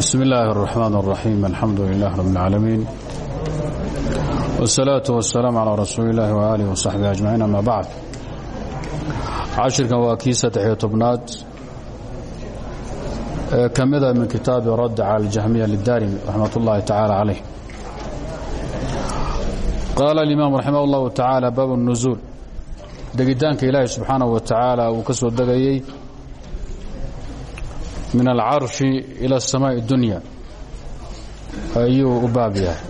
بسم الله الرحمن الرحيم الحمد لله رب العالمين والصلاة والسلام على رسول الله وآله وصحبه أجمعين أما بعد cashirkan waa kii saddexiyo tobnaad ee ka mida min kitaabi radd cala aljahmiya lidarimi raxmat ullaahi tacaala calayh qaala alimaam raximah اllahu tacaala baabu الnuzuul degitaanka ilaahi subxaanahu wa tacaala uu ka soo degayey min alcarshi ila الsamaaءi اdunya ayuu u baab yahay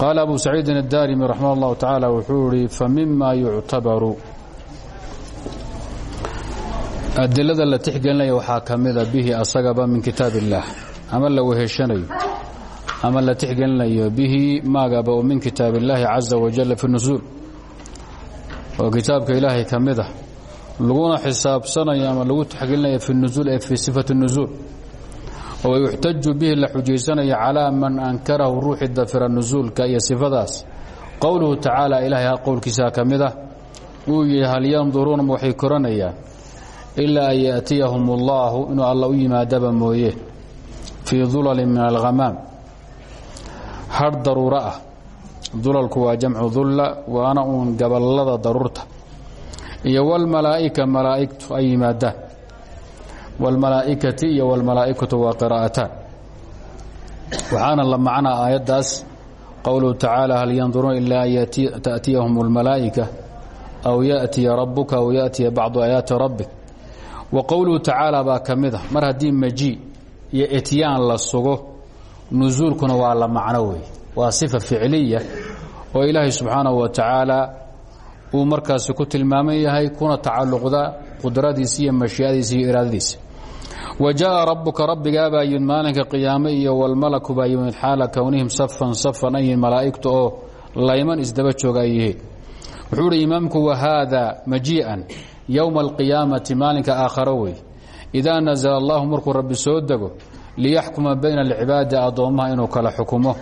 qaala abu saciidin الdarimi raximah اllahu tacaala wuxuu ihi famima yuctabaru adilada la tixgelinaya waxaa ka mida bihi asagaba min kitaab illaah ama la weheshanayo ama la tixgelinayo bihi maagaba oo min kitaab illaahi caza wajalla fi nusuul oo kitaabka ilaahay ka mida laguna xisaabsanayo ama lagu tixgelinayo fi nusuul ee fii sifati nusuul oo yuxtaju bihi la xujaysanayo calaa man ankarahu ruuxii dafira nusuulka iyo sifadaas. Qowluhu tacaala ilaahay qowlkiisaa ka mida uu yihi hal yanduruuna waxay koranayaan? Ilaa an yaأtiyahum اllahu inuu alla u yimaadaba mooye. Fii dulali min alhamaam har daruuro ah. Dulalku waa jamcu dulla waana uun gabalada daruurta iyo wاlmalaa'ika malaa'igtu ay yimaadaan wاlmalaa'ikati iyo wاlmalaa'ikatu waa qiraa'ataan waxaana la macnaa aayaddaas qowluhu tacaala hal yanduruuna ila an taأtiyahum اlmalaa'ika aw yaأtiya rabuka aw yaأtiya bacdu aayaati rabbik wa qowluhu tacaala baa ka mid a mar haddii maji iyo etyaan la sugo nusuulkuna waa la macno wey waa sifa ficliya oo ilaahay subxaanahu wa tacaala uu markaasi ku tilmaaman yahay kuna tacalluqda qudradiisa iyo mashiicadiisa iyo iraadadiisa wa jaءa rabuka rabbigaabaa yimid maalinka qiyaame iyo walmalaku baa yimid xaala kownihim safan safan ay yihiin malaa'igta oo layman isdaba jooga ay yihiin. Wuxuu uhi imaamku wahaada majii'an yowma alqiyaamati maalinka aakharo wey. Idaa nazla allahu markuu rabbi soo dego liyaxkuma bayna alcibaadi addoommaha inuu kala xukumo.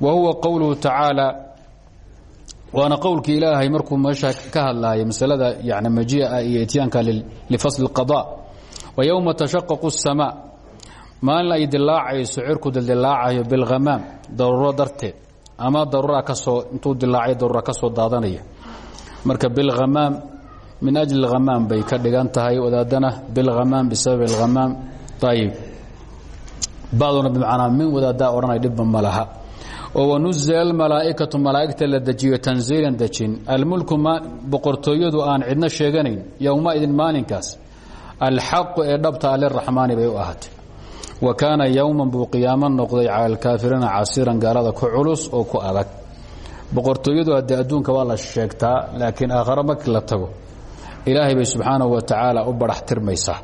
Wa huwa qowluhu tacaala waana qowlkii ilaahay markuu meesha ka hadlaayay masalada yani majii'a iyo ityaanka lifasli اlqada wa yowma tashaqaqu الsamaa maalin ay dilaacayso cirku dildilaacayo bilhamaam daruuro darteed ama daruura kasoo intuu dilaacay daruura ka soo daadanaya marka bilhamaam min ajli hamaam bay ka dhigan tahay wadaadana bilhamaam bisabab اlhamaam ayib bacduna bimacnaa min wadaadaa odhanay dhibba ma laha oo wanuzila almalaa'ikatu malaa'igta la dejiyo tanziilan dejin. Almulku boqortooyadu aan cidno sheeganayn yowmaidin maalinkaas. Alxaqu ee dhabta aliraxmaani bay u ahaatay. Wa kaana yowman buu qiyaamo noqday cala alkaafiriina casiiran gaalada ku culus oo ku adag. Boqortooyadu haddee adduunka waa la sheegtaa laakiin markii la tago ilaahay bay wa tacaala u barax tirmaysaa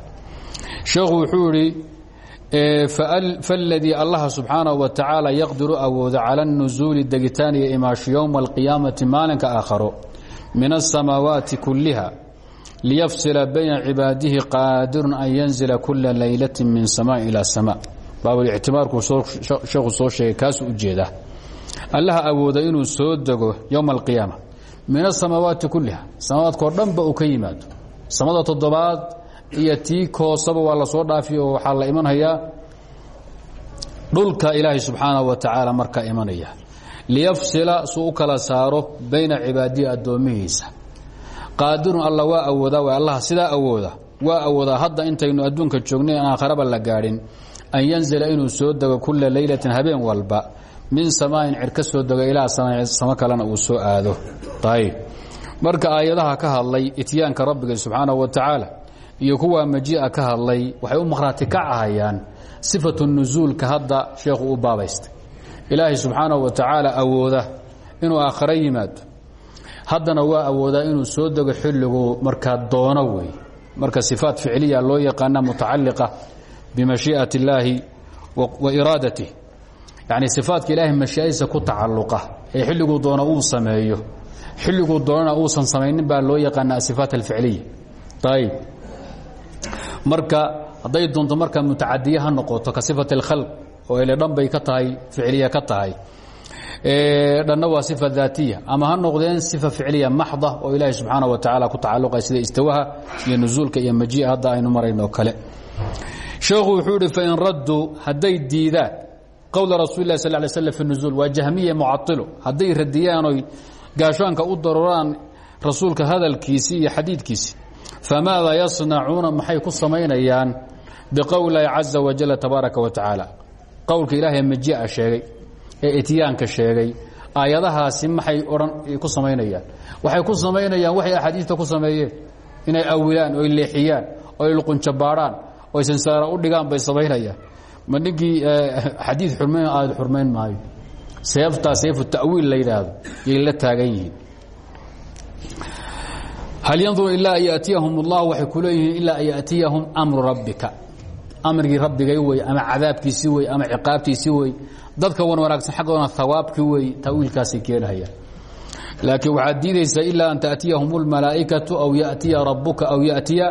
sheekhu wuxuu faladii allaha subxaanahu wa tacaala yaqdiru awooda cala اnusuuli degitaan iyo imaasho yowma alqiyaamati maalinka aakharo min asamaawaati kulliha liyafsila bayna cibaadihi qaadirun an yanzila kula leylati min samaa. Ila sama baabulictimaarkuu sheekhu soo sheegay kaasuu u jeedaa allaha awooda inuu soo dego yowma alqiyaama min asamaawaati kulliha. Samaawaadkao dhanba uu ka yimaado. Samada toddobaad iyo tii koosaba waa la soo dhaafiy oo waxaa la imanhayaa dhulka ilaahay subxaanahu wa tacaala markaa imanaya. Liyafsila suu u kala saaro bayna cibaadihi addoomihiisa. Qaadirun alla waa awoodaa waa allaha sidaa awooda waa awoodaa hadda intaynu adduunka joognay aan aakharaba la gaadhin. An yanzila inuu soo dego kula leylatin habeen walba. Min samaain cir ka soo dego ilaa samo kalena uu soo aado. Ayb marka aayadaha ka hadlay ityaanka rabbiga subxaanahu wa tacaala iyo kuwa majii'a ka hadlay waxay u maqhraati kacahayaan sifatu nusuulka hadda sheekhu u baabaystay. Ilaahay subxaanahu wa tacaala awooda inuu yimaado. Haddana waa awoodaa inuu soo dego xilligu markaa doono wey marka sifaat ficliya loo yaqaana mutacaliqa bimashii'ati illaahi wa iraadatih yacni sifaatka ilaahay mashiiadiisa ku tacalluqa ee xilliguu doono uu sameeyo xilliguu doonana uusan samaynin baa loo yaqaana asifaat alficliya. Ayb marka hadday doonto marka mutacadiye noqoto ka sifat اlkhalq oo ele dhan ka tahay ficliya ka tahay. Dhanna waa sifa daatiya. Ama ha noqdeen sifa ficliya maxda oo ilaahay subxaana wa tacaala ku tacaluqa sida istawaha iyo nusuulka iyo majiia hadda aynu marayno kale. Sheekhu wuxuu ihi fain radduu hadday diidaan qowla rasuuli lah sal fi nuzuul waa jahmiye mucailo hadday radiyaan oy gaashaanka u daruraan rasuulka hadalkiisii iyo xadiidkiisii famaada yasnacuuna maxay ku samaynayaan biqowlilahi caza wajal tabaaraka wa tacaala qowlka ilaahay majia sheegay ee ityaanka sheegay aayadahaasi maxay odhan ku samaynayaan waxay ku samaynayaan waxay axaadiista ku sameeyeen inay awilaan oy leexiyaan oy luqunjabaadhaan oy sansaara u dhigaan bay samaynayaan ma ninkii xadiid xurmayn aad xurmayn maayo seeftaa seefu ta'wiil la yidhaahdo yay la taagan yihiin hal yanduru ilaa an yatiyahum اllah waxay ku leeyihiin ilaa an yatiyahum amru rabbika amrigii rabbigay wey ama cadaabkiisii wey ama ciqaabtiisii wey dadka wan wanaagsan xaggoodana hawaabkii wey tawiilkaasay keenhayaan laakiin waxaad diidaysaa ilaa an taأtiyahum اlmalaa'ikaةu aw yأtiya rabuka aw yأtiya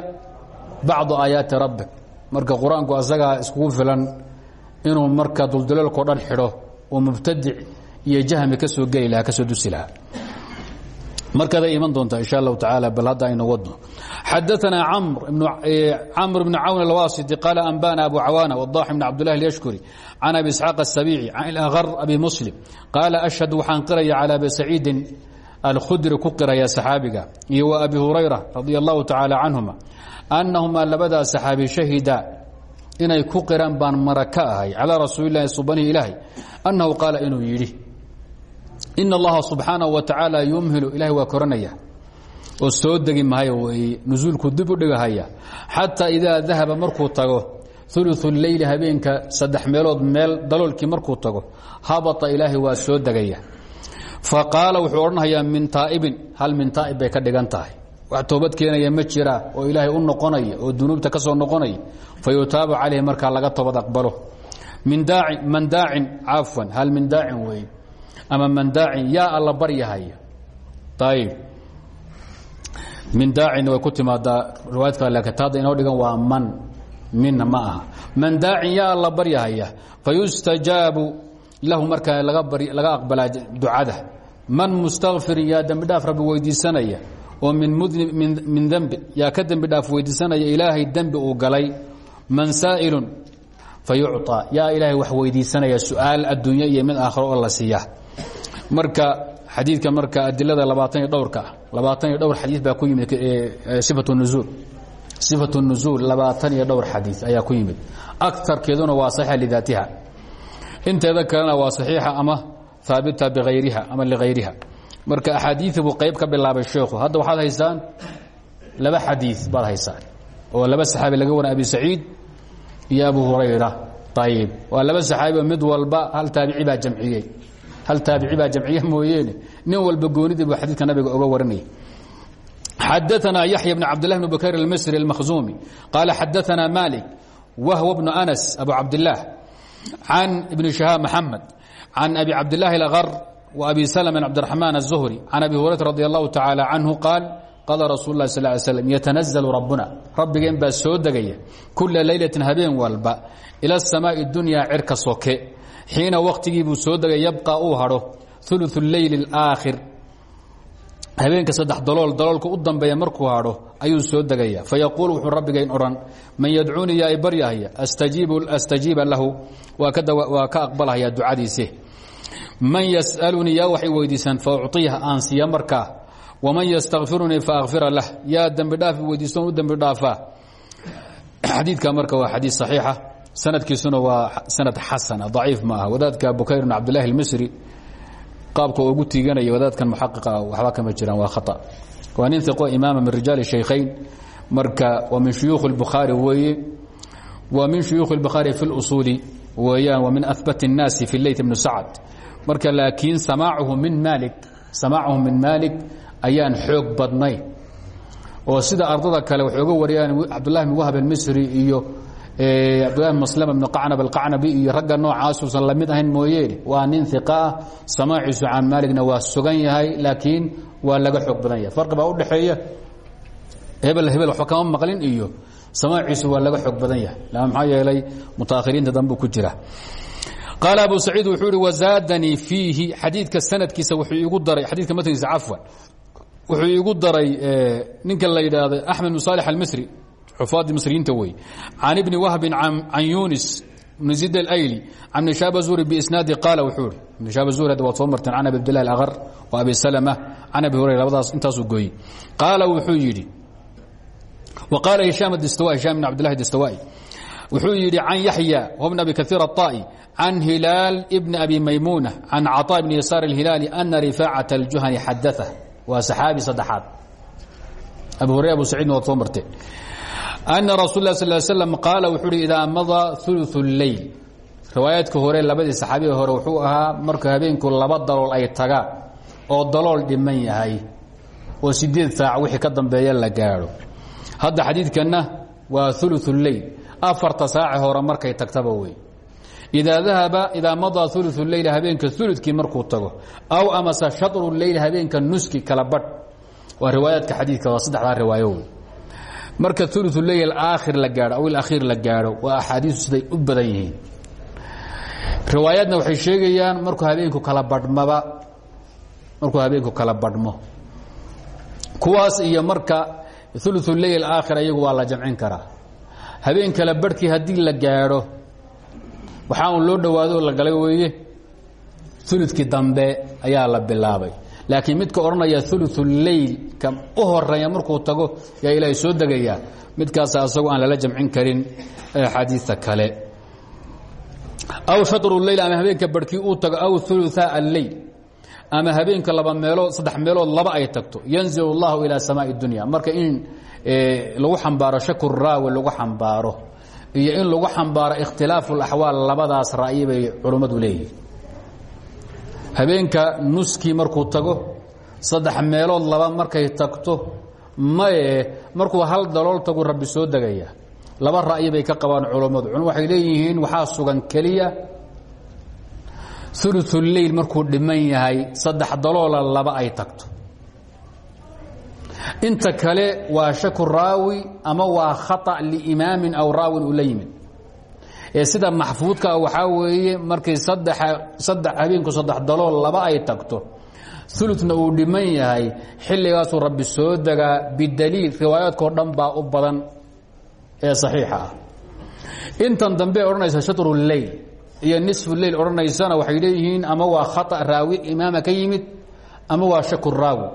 bacضu aayaati rabbik marka qur-aanku asagaa iskugu filan inuu marka duldaloolkao dhan xidho oo mubtadic iyo jahmi ka soo geli lahaa ka soo dusi lahaa markaday iman doontaa insha allahu tacaala bal hadda aynu wadno. Xadaanaa camr bn cawn alwasiti qaala anbana abu cawaana wadax bn cabdulahi اlyashkuri can abi isxaaq asabici can ilakar abi muslim qaala ashhad waxaan qiraya cala abi saciidin alkhudri ku qiraya saxaabiga iyo wa abi hurayra radi allahu tacaala canhuma annahumaa labadaa saxaabi shahida inay ku qiraan baan mara ka ahay calaa rasuuli lahi subanihi ilaahay annahu qaala inuu yidhi in allaha subxaanaه wa tacaala yumhilu ilahay waa koranaya. oo soo degi maayo weeye nusuulku dib u dhigahaya. xataa idaa dahaba markuu tago uluثu leyli habeenka saddex meelood meel daloolkii tago habata ilaahay waa soo degaya. faqaala wuxuu min taa'ibin hal min taa'ib ka dhigan tahay wax toobad ma jiraa oo ilaahay u noqonaya oo dunuubta ka noqonaya. fa yutaabu calayhi markaa laga toobad aqbalo. min daacin man daacin cafwan hal min daacin weeye ama man daacin yaa alla baryahaya ayib min daacin way ku timaadaa riwaayadka laakiin taada inoo dhigan waa man minna ma aha. Man daacin yaa alla baryahaya fayustajaabu lahu markaa laga aqbalaa ducada. Man mustakfirin yaa dembi dhaaf rabbi weydiisanaya oo min dembi yaa ka dembi dhaaf weydiisanaya ilaahay dembi uu galay. Man saa'ilun fa yucطaa yaa ilaahay wax weydiisanaya su'aal adduunyo iyo mid aakhiro oo la siiya marka xadiidka marka adilada labaatan iyo dhowrka ah labaatan iyo dhowr xadiid baa ku yimid sifatu nuzuul. Sifatu nuzuul labaatan iyo dhowr xadiid ayaa ku yimid. Akarkeeduna waa saxiixa lidaatiha. Inteeda kalena waa saxiixa ama haabita bihayriha ama ligayriha marka axaadiii buu qayb ka bilaabay sheekhu hadda waxaad haysaan laba xadii baad haysaan oo laba saxaabi laga waran abi saciid iyo abu hurayra. Ayib waa laba saxaabi mid walba hal taabici baa jamciyey hal taabici baa jamciye mooyeene nin walba goonidii buu xadiidka nabiga oga waranayay xadaثna yaحya بn cabdالlah بn bukayr الmisri الmakhzumi qaala xadaثna malik wahw bnu anas abu cabdiلlah can ibn شhahaab maxamed can abi cabdالlahi اlأغr وأbي سلم بن cبدالرحمن الزهري عن أbي هuريرة رضي الله تعالى عنه قال qال رsuل الله صل ل سلم يتنزل ربنا rabbigeen baa soo degaya كuلa layلة habeen walba إلى السماء الدuنيا cirka soke xiina waktigiibuu soo degay yabqa uu hadho ulu leyl اaakhir habeenka saddex dalool daloolka u dambeeya markuu hadho ayuu soo degaya. Fayaquul wuxuu rabbigayn odhan man yadcuunii yaa ibaryahaya astajiiba lahu. Waa ka aqbalahaya ducadiise man ysalunii yaa waxay weydiisaan faucطiiha aan siiya markaa. Waman ystakfirunii faakfira lah. Yaa dembidhaaf weydiistoon u dembidhaafaa xadiidka marka waa xadiid saxiixa sanadkiisuna waa sanad xasana ضaciif ma aha wadaadka bukayr bn cabdالlahi الmisri qaabka ugu tiiganaya wadaadkan muxaqiqa waxba kama jiraan waa khaطأ waa nin iqo imaama min rijaal shaykhayn marka waa min shuyuukh الbukhaari weeye waa min shuyuukh الbukhaari fi اlusuuli weeyaan wa min ahbat الnaasi fi leyt bn sacd marka laakiin samaacuhu min maali samaacuhu min maalik ayaan xoog badnayn oo sida ardada kale waxay oga wariyaan cabdullahi bn wahab almisri iyo cabdullahi bn maslama bn qacnab alqacnabi iyo ragga noocaasuusan la mid ahayn mooyeene waa nin iqa ah samaaciisu can waa sugan yahay laakiin waa laga xoog badan yahay. Farqi baa u dhexeeya hebel hebel waxba maqlin iyo samaaciisu waa laga xoog badan yahay. Maxaa yeelay mutaakhiriinta dambu ku jira. Qaal abu saciid wuxuu ihi wazaadanii fiihi. Sanadkiisa wuxuu igu daray xadiidka matnigiisa cafwan. Wuxuu igu daray ninka la yidhaahdo axmed bn saalix almisri xufaadii masriyiinta wey can ibni wahbin can yunis bn zid alayli can ibn shaab zuri biisnaadi qaala wuxuu ihi ibn shaab zuri hadda waad soo marteen can abi abdillahi alaqar wa abi salama can abi hurayra labadaas intaasuu gooyey qaala wuxuu yidhi wa qaala hishaam adistawa hishaam ibn cabdillahi distawaa'i wuxuu yidhi can yaxya wh bn abi kaiir aلطa'i can hilaal bn abi maymuuna can caطaa bni yasaar اlhilaali ana rifaacaة اljuhani xadaثa waa saxaabi saddexaad abu hurayra abu saciidna waad soo marteen ana rasul lah sal slam qaala wuxuu uhi idaa madaa ulu اleyl riwaayaadka hore labadii saxaabiga hore wuxuu ahaa marka habeenku laba dalool ay tagaan oo dalool dhiman yahay oo sideed saac wixii ka dambeeya la gaadho hadda xadiidkanna waa ulu اleyl afarta saace hore markay tagtaba wey idaa dahaba idaa madaa ulu leyl habeenka ulukii markuu tago aw amase shaطru leyl habeenka nuski kala badh waa riwaayaadka xadiidka waa saddexdaa riwaayo wey marka ulu leyl aakhir la gaadho aw ilakhiir la gaadho waa axaadiisu siday u badan yihiin. Riwaayaadna waxay sheegayaan markuu habeenku kala badhmaba markuu habeenku kala badhmo kuwaas iyo marka ulu leyl aakhir iyagu waa la jamcin karaa. Habeen kale barhkii haddii la gaadho waxaa loo dhowaado la galay weeye uludkii dambe ayaa la bilaabay laakiin midka odhanaya uluuleyl ka u horeeya markuu tago yaa ilaahay soo degayaa midkaasa asagoo aan lala jamcin karin axaadiia kale aw shatruleyl ama habeenka barhkii uu tago aw uluaa alleyl ama habeenka laba meelood saddex meelood laba ay tagto yanzil اllahu ilaa samaai اdunya marka in lagu xambaaro shaku raawi lagu xambaaro iyo in lagu xambaaro ikhtilaafu اlaxwaal labadaas ra'yi bay culummadu leeyihin habeenka nuskii markuu tago saddex meelood laba markay tagto maye markuu hal dalool tagu rabbi soo degaya laba ra'yi bay ka qabaan culummadu culum waxay leeyihiin waxaa sugan keliya uluuleyl markuu dhiman yahay saddex daloola laba ay tagto. Inta kale waa shaku raawi ama waa khata liimaamin aw raawin uu la yimid ee sida maxfuudka ah waxaa weeye markii saddex habeenku saddex dalool laba ay tagto uluna uu dhiman yahay xilligaasuu rabbi soo degaa bidaliil riwaayaadkao dhan baa u badan ee saxiixa ah. Intan dambe odhanaysa shatru leyl iyo nisfu leyl odhanaysana waxay leeyihiin ama waa khata raawi imaama ka yimid ama waa shaku raawi.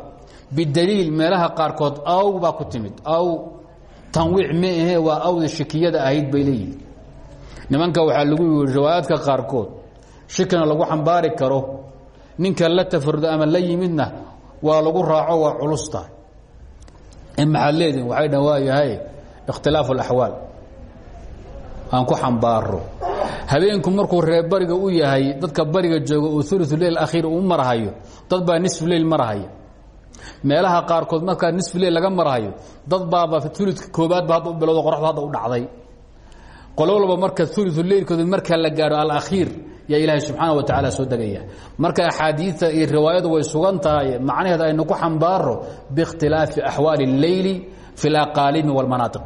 Bidaliil meelaha qaarkood aw baa ku timid aw tanwiic ma ahe waa awda shikiyada ahayd bay leeyihiin nimanka waxaa lagu yii riwaayaadka qaarkood shikina lagu xambaari karo. Ninka la tafarudo ama la yimidna waa lagu raaco waa culusta maxaad leedihin waxay dhan waayahay ikhtilaafu اlaxwaal aan ku xambaaro habeenku markuu reer bariga u yahay dadka bariga jooga oo ulu leil akhiir uu marhayo dad baa nisfu leil marhaya meelaha qaarkood markaa nisfu leil laga marhayo dad baaba uludka koobaadba hadda u bilowdo qoraxdu u dhacday qolo walba marka ulu leilkooda marka la gaadho alakhiir yaa ilaahay subxaana wa tacaala soo degaya marka axaadiidta iyo riwaayadu way sugan tahay macnaheed aynu ku xambaaro biikhtilaafi axwaali اleyli fi اlaqaalimi wاlmanaatiq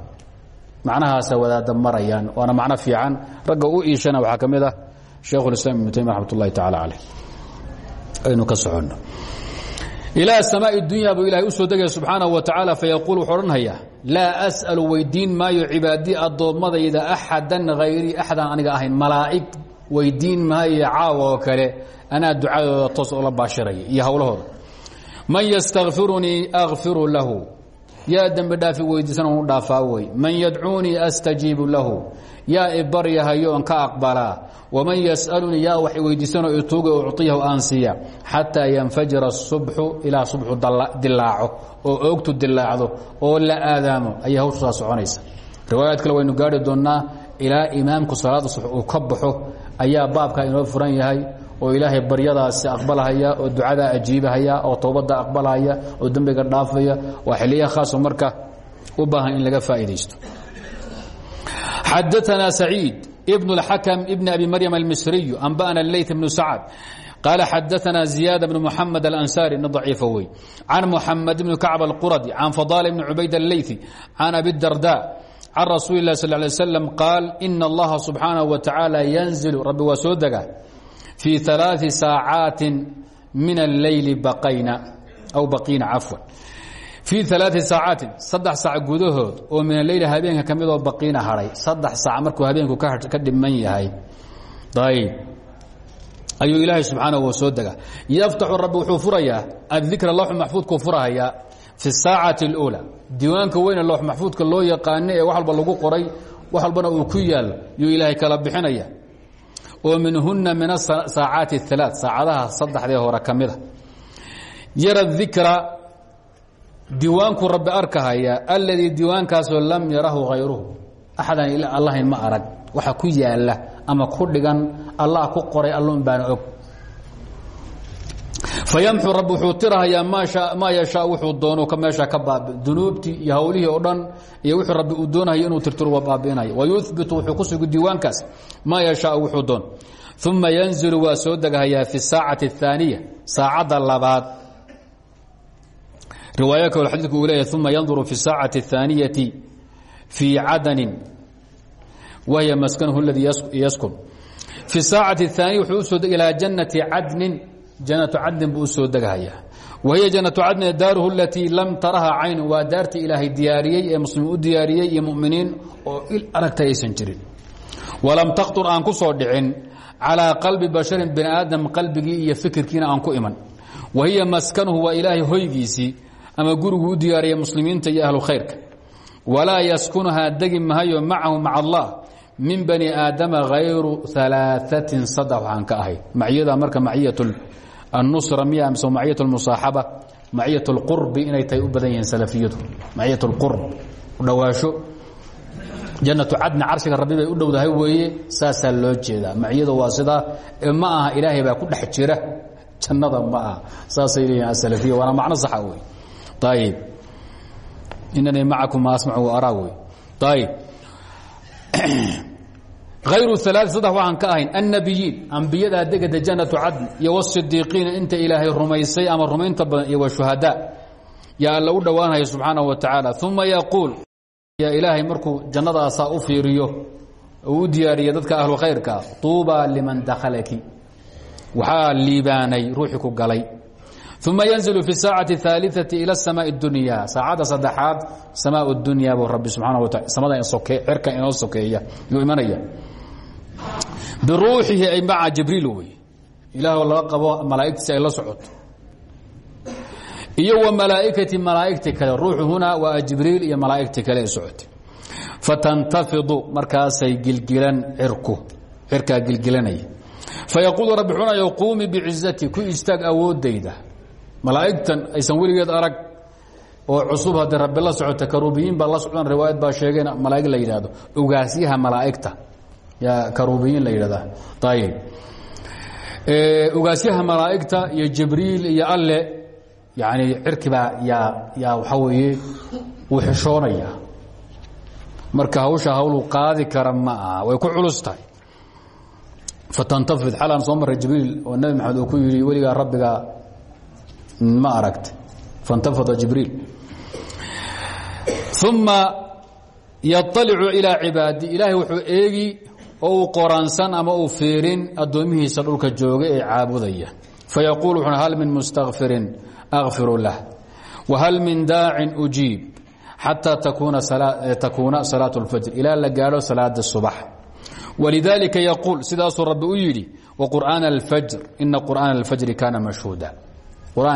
macnahaasa wadaada marayaan waana macno fiican ragga u iishana waxaa ka mid ah shaikhulislaam ibnu taymiya raxmat ullahi tacala caleyh aynu ka soconno ilaa samaai dunya buu ilahay u soo degaya subxaanaه wa tacaala fayaquul wuxuu odhanhayaa laa as'alu weydiin maayo cibaadii addoommadayda axadan hayrii axdaan aniga ahayn malaa'ig weydiin maayo caawa oo kale anaa ducadooda toos oola baashiraya iyo howlahooda man ystakfirunii akfiru lahu. Yaa dembi dhaafi weydiisan u dhaafaa wey man yadcuunii astajiibu lahu yaa ibaryahayo on ka aqbalaa waman yas'alunii yaa wax iweydiisano ituuga uciyahu aan siiya. Xataa yanfajira asubxu ilaa subxu dilaaco oo oogtu dilaacdo oo la aadaamo. Ayay hawshu saa soconaysa. Riwaayaad kale waynu gaari doonnaa ilaa imaamku salaada subx uu ka baxo ayaa baabka inoo furan yahay oo ilaahay baryadaasi aqbalahaya oo ducadaa ajiibahaya oo towbadda aqbalahaya oo dembiga dhaafaya. Waa xilliya khaaso marka u baahan in laga faa'iidaysto xadaثna سacيid بن الحكم بن أbي mريم المصري أنbأna الlayث بن سعد قال xadaثna زiياد بن محمد الأنsاري nin ضaciifa wey عن محمد بن كعب القردي عن فضال بن عubayd الليثي عن أbي الدرداء can rasuuli lah sal lay slam qaal ina allaha subxaanahu wa tacaala yanzilu rabbi waa soo dega fii alaai saacaatin min alleyli baqayna aw baqiina cafwan fii alaai saacaatin saddex saac gudahood oo min aleyli habeenka ka midoo ah baqiina hadhay saddex saac markuu habeenku ka dhiman yahay. Ayb ayuu ilaahay subxaana wa soo dega yaftaxu rabbi wuxuu furayaa adikra lowx maxfuudkuu furahayaa fi saacati اluulaa diiwaanka weyne lowx maxfuudka loo yaqaano ee wax lagu qoray wax uu ku yaal yuu ilaahay kala bixinaya. Oo minhuna min asaacaati اalaa saacadaha saddexdee hore ka ah. yara ikra diwaankuu rabbi arkahaya alladii diiwaankaasoo lam yarahu hayruhu axadan allahayn ma arag. Waxa ku yaalla ama ku dhigan allah ku qoray allun baana og. Fayamxu rabbi wuxuu tirahayaa maa yashaa wuxuu doono ka meesha ka baabi dunuubtii iyo hawlihii oo dhan iyo rabbi uu doonahaya inuu tirtiro waa baabi'inaya. Wayubitu wuxuu ku sugi diiwaankaas maa yashaa wuxuu doon. Uma yanzilu waa soo degahayaa fi saacati اaaniya saacadda labaad riwaaya kale xadiidku uu leeyahy uma yanduru fi saacati الثaaniyati fii cadanin wahiya maskanuhu اladii yaskun fi saacati الثaaniya wuxuu usoo deg ilaa janati cadnin janatu cadnin buu u soo degahayaa wahiya janatu cadnin daaruhu alatii lam taraha cayn waa daartii ilaahay diyaariyey ee muslimiin u diyaariyey iyo muminiin oo il aragta aysan jirin walam takhtur aan ku soo dhicin calىa qalbi basharin bani aadam qalbigii iyo fikirkiina aan ku iman wahiya maskanuhu waa ilaahay hoygiisii ama guriguu u diyaariyey muslimiinta iyo ahlu khayrka walaa yaskunuhaa degi mahayo macahu maca allah min bani aadama hayru alaaثatin saddex waxaan ka ahay maciyada marka maciyat الnusra miya mise maciyat اlmusaaxaba maciyat اlqurbi inay tahay u badan yihiin salafiyadu maciyat اlqurb dhawaasho janatu cadni carshiga rabbi bay u dhowdahay weeye saasaa loo jeedaa maciyada waa sidaa ma aha ilaahay baa ku dhex jira jannada ma aha saasay leeyihin asalafiya waana macno saxa wey ayib inanii macakum ma asmacu araa wey ayib ayru alaa saddex waxaan ka ahayn annabiyiin ambiyadaa degada jannatu cadn iyo wasidiiqiina inta ilaahay rumaysay ama rumaynta badan iyo washuhadaa yaa alla u dhowaanaya subxaanahu wa tacaala uma yaquul yaa ilaahay markuu jannadaasaa u fiiriyo uu u diyaariya dadka ahlu khayrkaa tuubaa liman dakhalaki waxaa liibaanay ruuxii ku galay uma ynzil fi saacati aaliai ila sama dunya saacadda saddexaad sama dunya bu rabbi subaana wataala samadan cirka inoo sokeeya yuu imanaya biruuxihi ay maca jibriil wey ilaah laga qabo malaaigtiisi ay la socoto iyo wa malaaikati malaaigti kale ruuxu hunaa waa jibriil iyo malaaigti kale ay socotay fatantafidu markaasay gilgilan cirku cirkaa gilgilanaya fayaquulu rabbi xunaya quumi bicizati ku istaag awoodayda malaa'igtan aysan weligeed arag oo cusub haddii rabbi la socota karuubiyiin baa la socdaan riwaayad baa sheegeen malaa'ig la yidhaahdo. Ogaasyaha malaa'igta. Yaa karuubiyiin la yidhahdaa ayib ogaasyaha malaa'igta iyo jibriil iyo alle yani cirkibaa yaa yaa waxaa weeye wuu xishoonaya. Marka hawsha hawlu qaadi kara ma aha way ku culus tahay. Fatantafid xalaan soo maray jibriil oo nebi maxamed uu ku yidhi weligaa rabbiga ma aragta faاntafada jibriil uma yaطalicu ilىa cibaadi ilaahay wuxuu eegi oo uu qoraansan ama uu fiirin addoomihiisa dhulka jooga ee caabudaya fayaquul wuxu hal min mustakfirin akfiru lah wahal min daacin ujiib xataa takuuna salaaة اlfajr ilaa la gaadho salaada subax walidaalika yaquul sidaasuu rabbi u yidhi waqur'aana اlfajr ina qur'aana اlfajri kaana mashhuuda